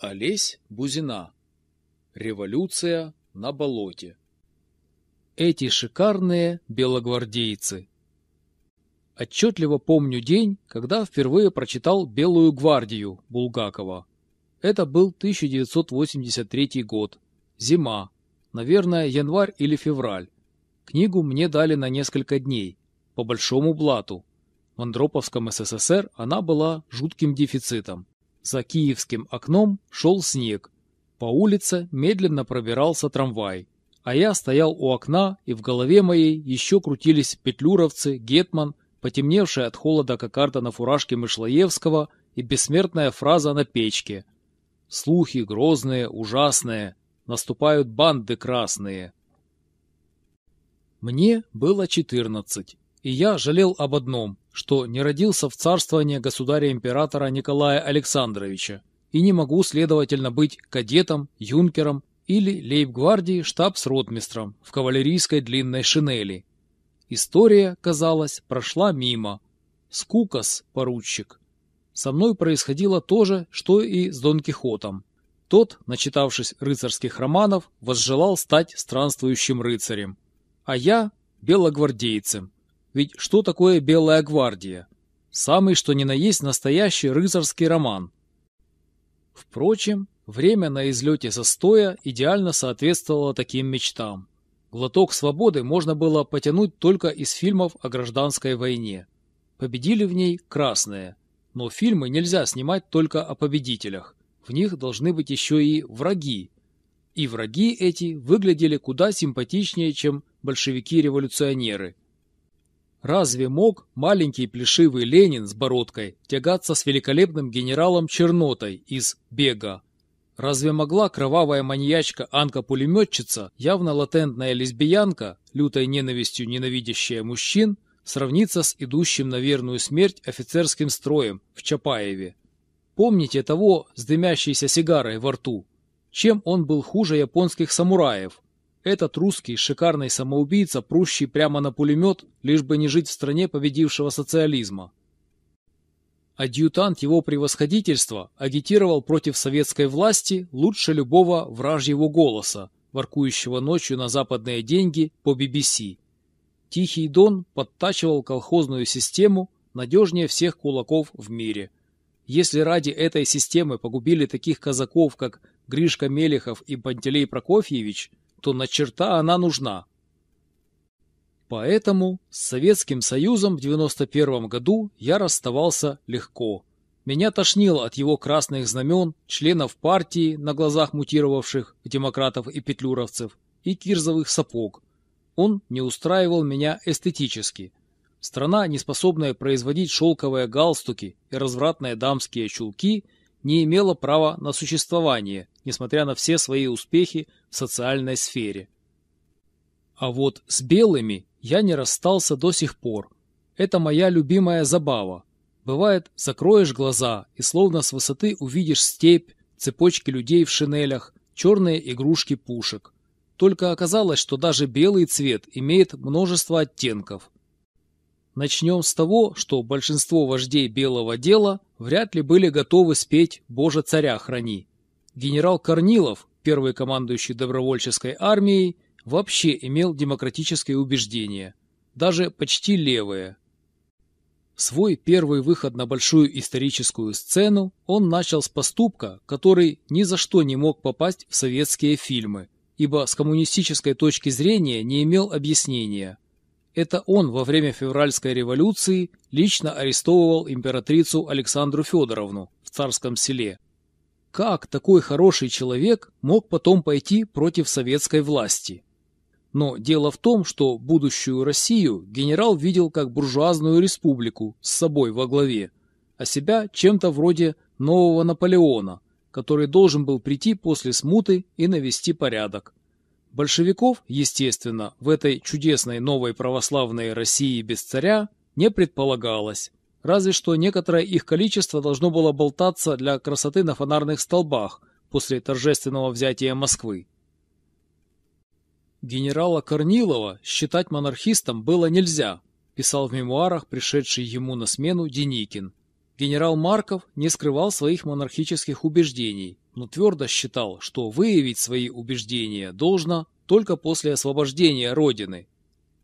Олесь Бузина. Революция на болоте. Эти шикарные белогвардейцы. Отчетливо помню день, когда впервые прочитал «Белую гвардию» Булгакова. Это был 1983 год. Зима. Наверное, январь или февраль. Книгу мне дали на несколько дней. По большому блату. В Андроповском СССР она была жутким дефицитом. За киевским окном шел снег. По улице медленно пробирался трамвай. А я стоял у окна, и в голове моей еще крутились петлюровцы, гетман, потемневшая от холода кокарда на фуражке Мышлоевского и бессмертная фраза на печке. Слухи грозные, ужасные, наступают банды красные. Мне было четырнадцать, и я жалел об одном, что не родился в царствование государя-императора Николая Александровича и не могу, следовательно, быть кадетом, юнкером или лейб-гвардии штабс-ротмистром в кавалерийской длинной шинели. История, казалось, прошла мимо. Скукас, поручик. Со мной происходило то же, что и с Дон Кихотом. Тот, начитавшись рыцарских романов, возжелал стать странствующим рыцарем. А я – белогвардейцем. Ведь что такое Белая гвардия? Самый что ни на есть настоящий рыцарский роман. Впрочем, время на излете застоя идеально соответствовало таким мечтам. Глоток свободы можно было потянуть только из фильмов о гражданской войне. Победили в ней красные. Но фильмы нельзя снимать только о победителях. В них должны быть еще и враги. И враги эти выглядели куда симпатичнее, чем большевики-революционеры. Разве мог маленький плешивый Ленин с бородкой тягаться с великолепным генералом Чернотой из «Бега»? Разве могла кровавая маньячка Анка-пулеметчица, явно латентная лесбиянка, лютой ненавистью ненавидящая мужчин, сравниться с идущим на верную смерть офицерским строем в Чапаеве? Помните того с дымящейся сигарой во рту? Чем он был хуже японских самураев? Этот русский шикарный самоубийца, прущий прямо на пулемет, лишь бы не жить в стране победившего социализма. Адъютант его превосходительства агитировал против советской власти лучше любого вражьего голоса, воркующего ночью на западные деньги по BBC. Тихий Дон подтачивал колхозную систему надежнее всех кулаков в мире. Если ради этой системы погубили таких казаков, как Гришка Мелехов и Пантелей Прокофьевич, то на черта она нужна. Поэтому с Советским Союзом в 91 году я расставался легко. Меня тошнило от его красных знамен, членов партии, на глазах мутировавших демократов и петлюровцев, и кирзовых сапог. Он не устраивал меня эстетически. Страна, не способная производить шелковые галстуки и развратные дамские чулки, не имела права на существование, несмотря на все свои успехи в социальной сфере. А вот с белыми я не расстался до сих пор. Это моя любимая забава. Бывает, закроешь глаза и словно с высоты увидишь степь, цепочки людей в шинелях, черные игрушки пушек. Только оказалось, что даже белый цвет имеет множество оттенков. Начнем с того, что большинство вождей белого дела вряд ли были готовы спеть «Боже, царя храни». Генерал Корнилов, первый командующий добровольческой армией, вообще имел демократические убеждения, даже почти левые. Свой первый выход на большую историческую сцену он начал с поступка, который ни за что не мог попасть в советские фильмы, ибо с коммунистической точки зрения не имел объяснения. Это он во время февральской революции лично арестовывал императрицу Александру Федоровну в Царском селе. Как такой хороший человек мог потом пойти против советской власти? Но дело в том, что будущую Россию генерал видел как буржуазную республику с собой во главе, а себя чем-то вроде нового Наполеона, который должен был прийти после смуты и навести порядок. Большевиков, естественно, в этой чудесной новой православной России без царя не предполагалось. Разве что некоторое их количество должно было болтаться для красоты на фонарных столбах после торжественного взятия Москвы. Генерала Корнилова считать монархистом было нельзя, писал в мемуарах пришедший ему на смену Деникин. Генерал Марков не скрывал своих монархических убеждений, но твердо считал, что выявить свои убеждения должно только после освобождения Родины.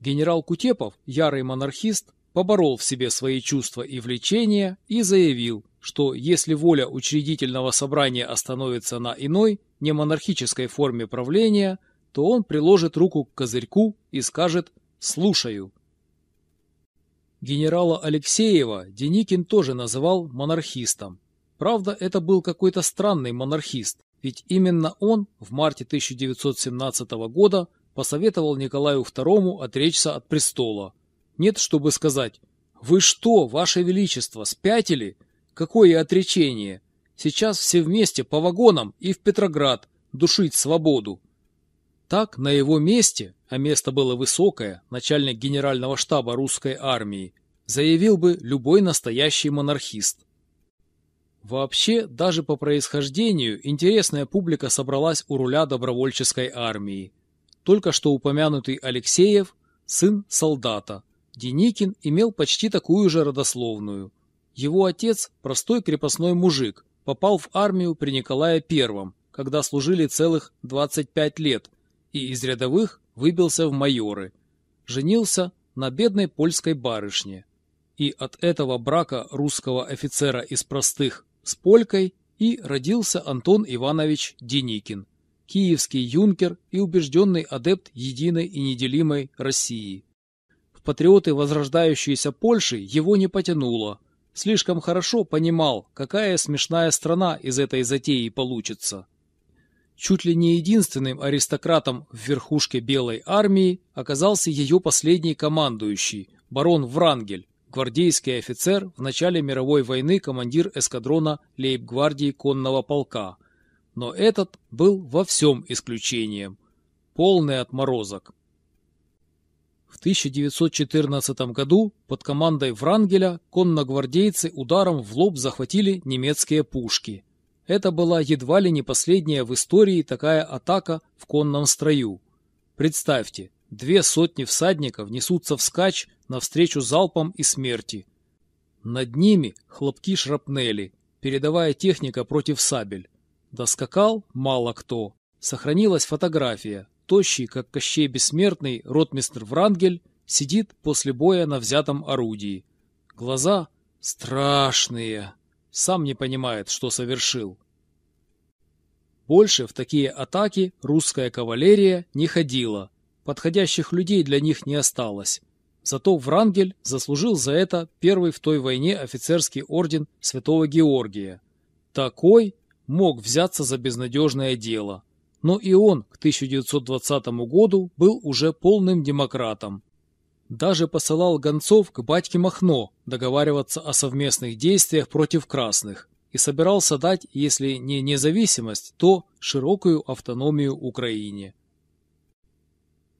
Генерал Кутепов, ярый монархист, поборол в себе свои чувства и влечения и заявил, что если воля учредительного собрания остановится на иной, не монархической форме правления, то он приложит руку к козырьку и скажет «слушаю». Генерала Алексеева Деникин тоже называл монархистом. Правда, это был какой-то странный монархист, ведь именно он в марте 1917 года посоветовал Николаю II отречься от престола. Нет, чтобы сказать «Вы что, Ваше Величество, спятили? Какое отречение? Сейчас все вместе по вагонам и в Петроград душить свободу». Так, на его месте, а место было высокое, начальник генерального штаба русской армии, заявил бы любой настоящий монархист. Вообще, даже по происхождению, интересная публика собралась у руля добровольческой армии. Только что упомянутый Алексеев – сын солдата. Деникин имел почти такую же родословную. Его отец – простой крепостной мужик, попал в армию при Николае I, когда служили целых 25 лет, и из рядовых выбился в майоры. Женился на бедной польской барышне. И от этого брака русского офицера из простых с полькой и родился Антон Иванович Деникин, киевский юнкер и убежденный адепт единой и неделимой России. В патриоты возрождающейся Польши его не потянуло. Слишком хорошо понимал, какая смешная страна из этой затеи получится. Чуть ли не единственным аристократом в верхушке Белой армии оказался ее последний командующий, барон Врангель, гвардейский офицер, в начале мировой войны командир эскадрона лейб-гвардии конного полка. Но этот был во всем исключением. Полный отморозок. В 1914 году под командой Врангеля конногвардейцы ударом в лоб захватили немецкие пушки. Это была едва ли не последняя в истории такая атака в конном строю. Представьте, две сотни всадников несутся вскачь навстречу залпам и смерти. Над ними хлопки шрапнели, передавая техника против сабель. Доскакал мало кто. Сохранилась фотография. Тощий, как Кощей Бессмертный, ротмистр Врангель сидит после боя на взятом орудии. Глаза страшные сам не понимает, что совершил. Больше в такие атаки русская кавалерия не ходила, подходящих людей для них не осталось. Зато Врангель заслужил за это первый в той войне офицерский орден Святого Георгия. Такой мог взяться за безнадежное дело. Но и он к 1920 году был уже полным демократом, даже посылал гонцов к батьке Махно договариваться о совместных действиях против красных и собирался дать, если не независимость, то широкую автономию Украине.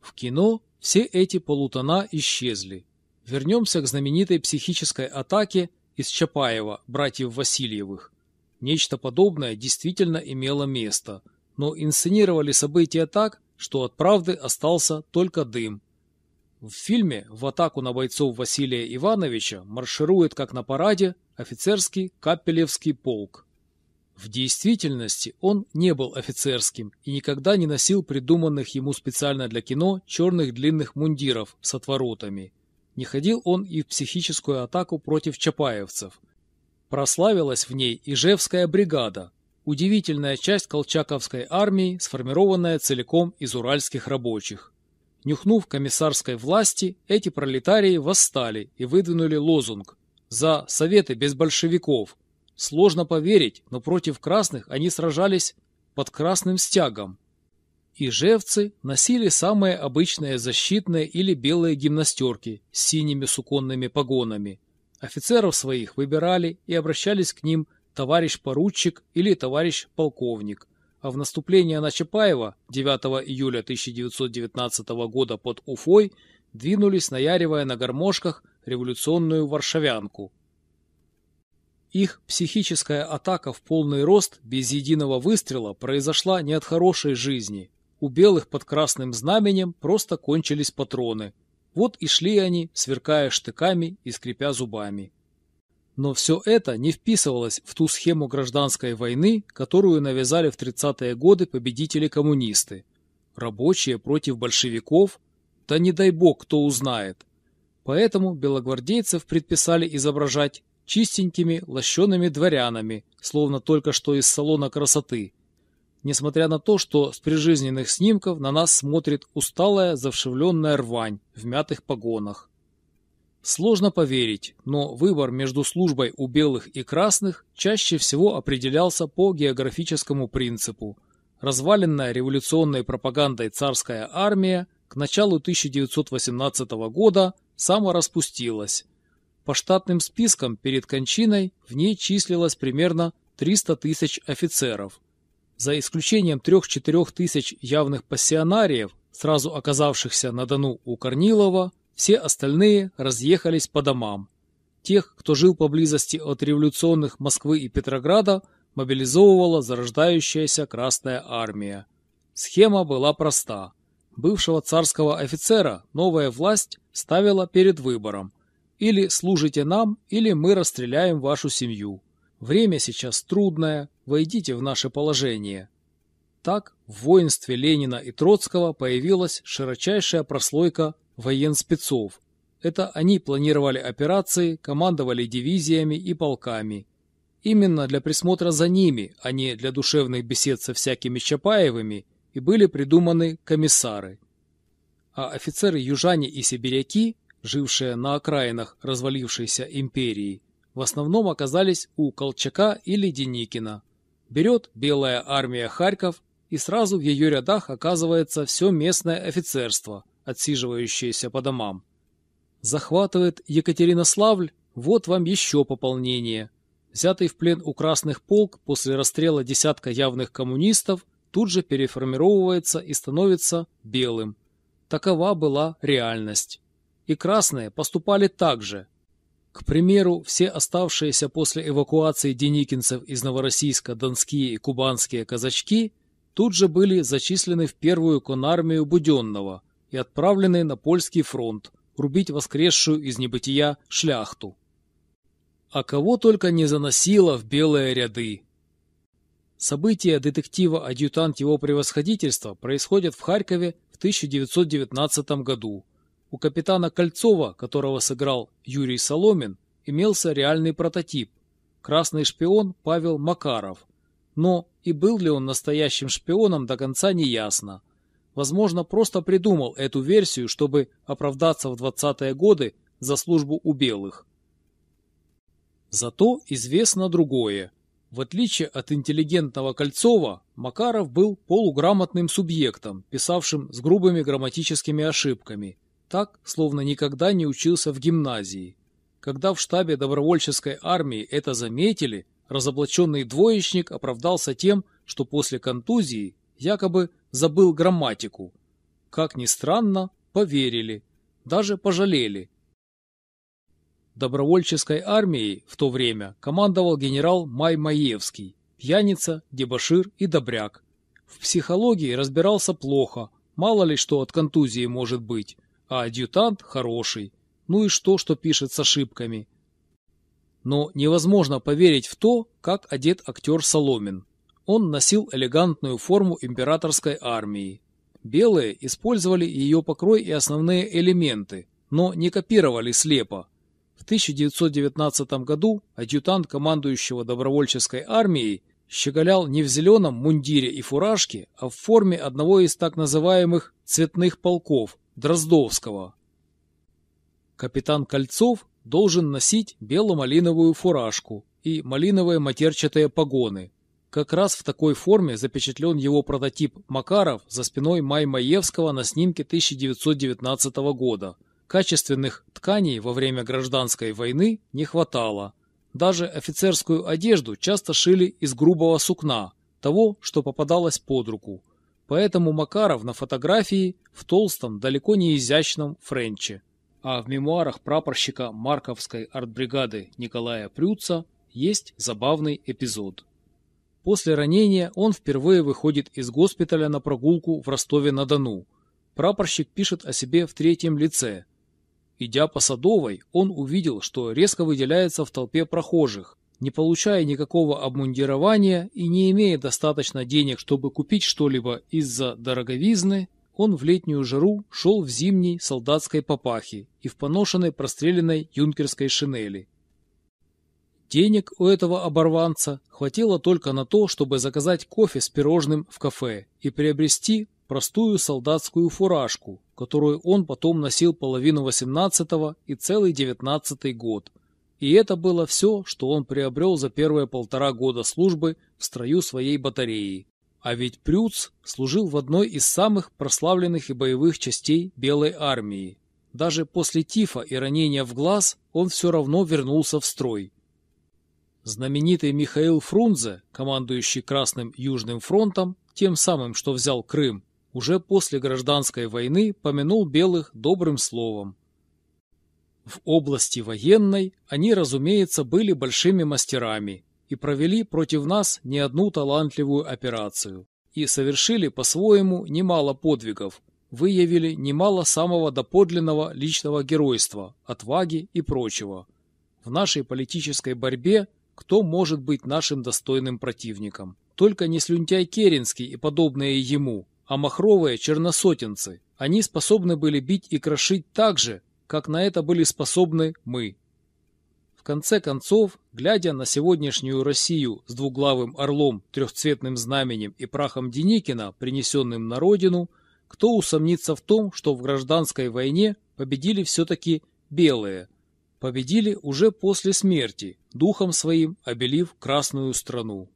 В кино все эти полутона исчезли. Вернемся к знаменитой психической атаке из Чапаева, братьев Васильевых. Нечто подобное действительно имело место, но инсценировали события так, что от правды остался только дым, в фильме в атаку на бойцов Василия Ивановича марширует, как на параде, офицерский Капелевский полк. В действительности он не был офицерским и никогда не носил придуманных ему специально для кино черных длинных мундиров с отворотами. Не ходил он и в психическую атаку против чапаевцев. Прославилась в ней Ижевская бригада, удивительная часть колчаковской армии, сформированная целиком из уральских рабочих. Нюхнув комиссарской власти, эти пролетарии восстали и выдвинули лозунг «За советы без большевиков». Сложно поверить, но против красных они сражались под красным стягом. Ижевцы носили самые обычные защитные или белые гимнастерки с синими суконными погонами. Офицеров своих выбирали и обращались к ним товарищ поручик или товарищ полковник – а в наступление на Чапаева 9 июля 1919 года под Уфой двинулись, наяривая на гармошках революционную варшавянку. Их психическая атака в полный рост без единого выстрела произошла не от хорошей жизни. У белых под красным знаменем просто кончились патроны. Вот и шли они, сверкая штыками и скрипя зубами. Но все это не вписывалось в ту схему гражданской войны, которую навязали в 30-е годы победители-коммунисты. Рабочие против большевиков? Да не дай бог, кто узнает. Поэтому белогвардейцев предписали изображать чистенькими, лощеными дворянами, словно только что из салона красоты. Несмотря на то, что с прижизненных снимков на нас смотрит усталая, завшивленная рвань в мятых погонах. Сложно поверить, но выбор между службой у белых и красных чаще всего определялся по географическому принципу. Разваленная революционной пропагандой царская армия к началу 1918 года самораспустилась. По штатным спискам перед кончиной в ней числилось примерно 300 тысяч офицеров. За исключением 3-4 тысяч явных пассионариев, сразу оказавшихся на Дону у Корнилова, все остальные разъехались по домам. Тех, кто жил поблизости от революционных Москвы и Петрограда, мобилизовывала зарождающаяся Красная Армия. Схема была проста. Бывшего царского офицера новая власть ставила перед выбором. Или служите нам, или мы расстреляем вашу семью. Время сейчас трудное, войдите в наше положение. Так в воинстве Ленина и Троцкого появилась широчайшая прослойка военспецов. Это они планировали операции, командовали дивизиями и полками. Именно для присмотра за ними, а не для душевных бесед со всякими Чапаевыми, и были придуманы комиссары. А офицеры-южане и сибиряки, жившие на окраинах развалившейся империи, в основном оказались у Колчака или Деникина. Берет белая армия Харьков, и сразу в ее рядах оказывается все местное офицерство – отсиживающиеся по домам. Захватывает Екатеринославль, вот вам еще пополнение. Взятый в плен у красных полк после расстрела десятка явных коммунистов тут же переформировывается и становится белым. Такова была реальность. И красные поступали так же. К примеру, все оставшиеся после эвакуации деникинцев из Новороссийска донские и кубанские казачки тут же были зачислены в первую конармию Буденного, и отправленные на польский фронт рубить воскресшую из небытия шляхту. А кого только не заносило в белые ряды. События детектива «Адъютант его превосходительства» происходят в Харькове в 1919 году. У капитана Кольцова, которого сыграл Юрий Соломин, имелся реальный прототип – красный шпион Павел Макаров. Но и был ли он настоящим шпионом до конца не ясно. Возможно, просто придумал эту версию, чтобы оправдаться в 20-е годы за службу у белых. Зато известно другое. В отличие от интеллигентного Кольцова, Макаров был полуграмотным субъектом, писавшим с грубыми грамматическими ошибками, так, словно никогда не учился в гимназии. Когда в штабе добровольческой армии это заметили, разоблаченный двоечник оправдался тем, что после контузии якобы забыл грамматику. Как ни странно, поверили, даже пожалели. Добровольческой армией в то время командовал генерал Май Маевский, пьяница, дебошир и добряк. В психологии разбирался плохо, мало ли что от контузии может быть, а адъютант хороший. Ну и что, что пишет с ошибками? Но невозможно поверить в то, как одет актер Соломин. Он носил элегантную форму императорской армии. Белые использовали ее покрой и основные элементы, но не копировали слепо. В 1919 году адъютант командующего добровольческой армией щеголял не в зеленом мундире и фуражке, а в форме одного из так называемых «цветных полков» Дроздовского. Капитан Кольцов должен носить бело-малиновую фуражку и малиновые матерчатые погоны, как раз в такой форме запечатлен его прототип Макаров за спиной Май Маевского на снимке 1919 года. Качественных тканей во время гражданской войны не хватало. Даже офицерскую одежду часто шили из грубого сукна, того, что попадалось под руку. Поэтому Макаров на фотографии в толстом, далеко не изящном френче. А в мемуарах прапорщика Марковской артбригады Николая Прюца есть забавный эпизод. После ранения он впервые выходит из госпиталя на прогулку в Ростове-на-Дону. Прапорщик пишет о себе в третьем лице. Идя по Садовой, он увидел, что резко выделяется в толпе прохожих. Не получая никакого обмундирования и не имея достаточно денег, чтобы купить что-либо из-за дороговизны, он в летнюю жару шел в зимней солдатской папахе и в поношенной простреленной юнкерской шинели. Денег у этого оборванца хватило только на то, чтобы заказать кофе с пирожным в кафе и приобрести простую солдатскую фуражку, которую он потом носил половину 18 и целый 19 год. И это было все, что он приобрел за первые полтора года службы в строю своей батареи. А ведь Прюц служил в одной из самых прославленных и боевых частей Белой армии. Даже после тифа и ранения в глаз он все равно вернулся в строй. Знаменитый Михаил Фрунзе, командующий Красным Южным фронтом, тем самым, что взял Крым, уже после гражданской войны помянул белых добрым словом. В области военной они, разумеется, были большими мастерами, и провели против нас не одну талантливую операцию. И совершили по-своему немало подвигов, выявили немало самого доподлинного личного геройства, отваги и прочего. В нашей политической борьбе кто может быть нашим достойным противником? Только не слюнтяй Керенский и подобные ему, а махровые черносотенцы. Они способны были бить и крошить так же, как на это были способны мы конце концов, глядя на сегодняшнюю Россию с двуглавым орлом, трехцветным знаменем и прахом Деникина, принесенным на родину, кто усомнится в том, что в гражданской войне победили все-таки белые, победили уже после смерти, духом своим обелив красную страну.